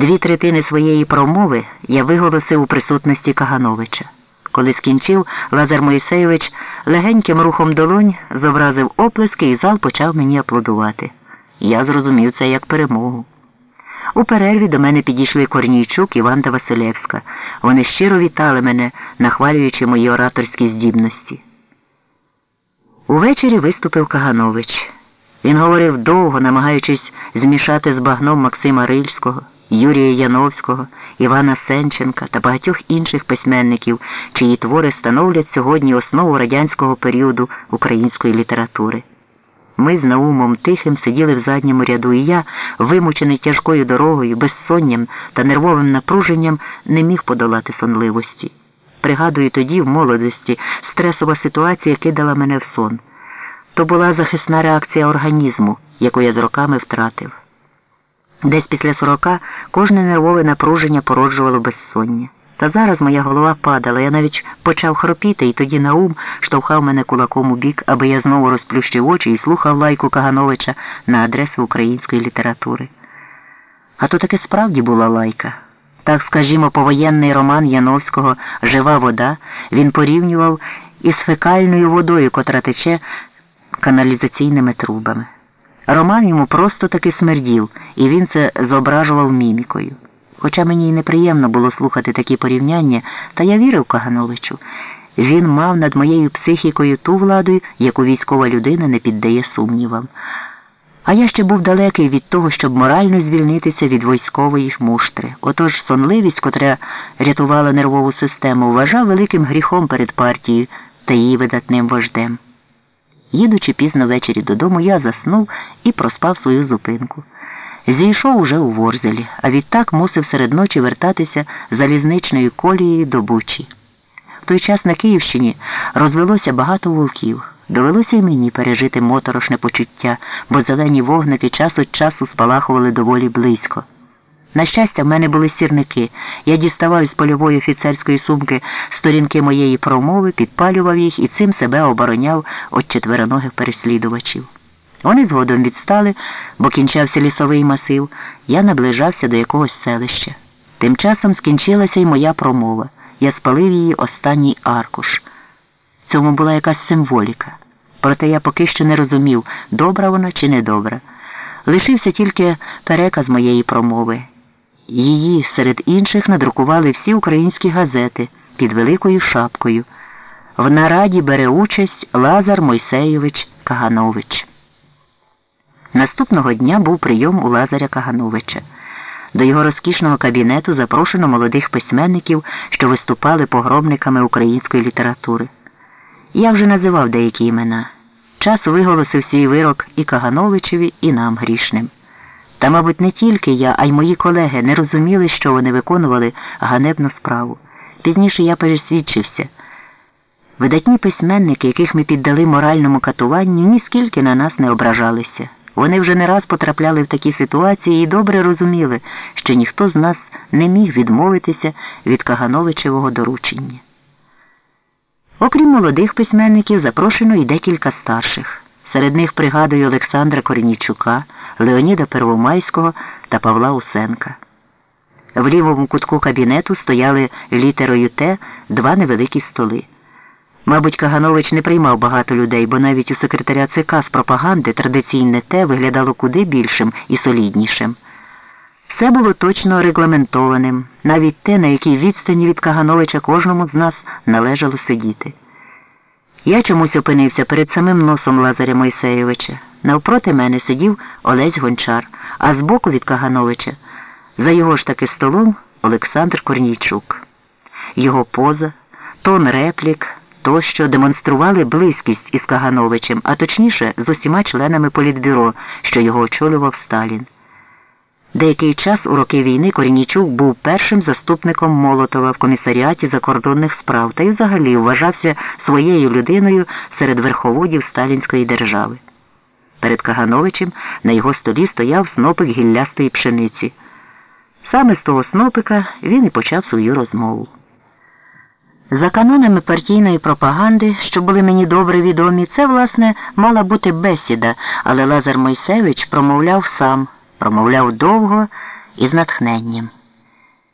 Дві третини своєї промови я виголосив у присутності Кагановича. Коли скінчив, Лазар Моїсейович легеньким рухом долонь зобразив оплески і зал почав мені аплодувати. Я зрозумів це як перемогу. У перерві до мене підійшли Корнійчук і Ванда Василевська. Вони щиро вітали мене, нахвалюючи мої ораторські здібності. Увечері виступив Каганович. Він говорив довго, намагаючись змішати з багном Максима Рильського, Юрія Яновського, Івана Сенченка та багатьох інших письменників, чиї твори становлять сьогодні основу радянського періоду української літератури. Ми з Наумом Тихим сиділи в задньому ряду, і я, вимучений тяжкою дорогою, безсонням та нервовим напруженням, не міг подолати сонливості. Пригадую, тоді, в молодості, стресова ситуація кидала мене в сон. То була захисна реакція організму, яку я з роками втратив. Десь після сорока кожне нервове напруження породжувало безсоння. Та зараз моя голова падала, я навіть почав хропіти, і тоді Наум штовхав мене кулаком у бік, аби я знову розплющив очі і слухав лайку Кагановича на адресу української літератури. А то таки справді була лайка. Так, скажімо, повоєнний роман Яновського Жива вода він порівнював із фекальною водою, котра тече каналізаційними трубами. Роман йому просто таки смердів, і він це зображував мімікою. Хоча мені й неприємно було слухати такі порівняння, та я вірив Кагановичу. Він мав над моєю психікою ту владу, яку військова людина не піддає сумнівам. А я ще був далекий від того, щоб морально звільнитися від військової муштри. Отож сонливість, котра рятувала нервову систему, вважав великим гріхом перед партією та її видатним вождем. Їдучи пізно ввечері додому, я заснув і проспав свою зупинку. Зійшов уже у Ворзелі, а відтак мусив серед ночі вертатися залізничною колією до Бучі. В той час на Київщині розвелося багато вовків. Довелося й мені пережити моторошне почуття, бо зелені вогники час від часу спалахували доволі близько. На щастя, в мене були сірники. Я діставав із польової офіцерської сумки сторінки моєї промови, підпалював їх і цим себе обороняв від четвероногих переслідувачів. Вони згодом відстали, бо кінчався лісовий масив, я наближався до якогось селища. Тим часом скінчилася й моя промова. Я спалив її останній аркуш. В цьому була якась символіка. Проте я поки що не розумів, добра вона чи недобра. Лишився тільки переказ моєї промови. Її серед інших надрукували всі українські газети під великою шапкою. В нараді бере участь Лазар Мойсейович Каганович. Наступного дня був прийом у Лазаря Кагановича. До його розкішного кабінету запрошено молодих письменників, що виступали погромниками української літератури. Я вже називав деякі імена. Час виголосив свій вирок і Кагановичеві, і нам грішним. Та, мабуть, не тільки я, а й мої колеги не розуміли, що вони виконували ганебну справу. Пізніше я пересвідчився. Видатні письменники, яких ми піддали моральному катуванню, ніскільки на нас не ображалися. Вони вже не раз потрапляли в такі ситуації і добре розуміли, що ніхто з нас не міг відмовитися від Кагановичевого доручення. Окрім молодих письменників, запрошено і декілька старших. Серед них пригадую Олександра Корнійчука, Леоніда Первомайського та Павла Усенка. В лівому кутку кабінету стояли літерою Т два невеликі столи. Мабуть, Каганович не приймав багато людей, бо навіть у секретаря ЦК з пропаганди традиційне те виглядало куди більшим і соліднішим. Все було точно регламентованим, навіть те, на якій відстані від Кагановича кожному з нас належало сидіти. Я чомусь опинився перед самим носом Лазаря Мойсеєвича. Навпроти мене сидів Олесь Гончар, а збоку від Кагановича, за його ж таки столом Олександр Корнійчук. Його поза, тон реплік тощо демонстрували близькість із Кагановичем, а точніше з усіма членами політбюро, що його очолював Сталін. Деякий час у роки війни Корінічук був першим заступником Молотова в комісаріаті закордонних справ та й взагалі вважався своєю людиною серед верховодів сталінської держави. Перед Кагановичем на його столі стояв снопик гіллястої пшениці. Саме з того снопика він і почав свою розмову. За канонами партійної пропаганди, що були мені добре відомі, це, власне, мала бути бесіда, але Лазар Мойсевич промовляв сам, промовляв довго і з натхненням.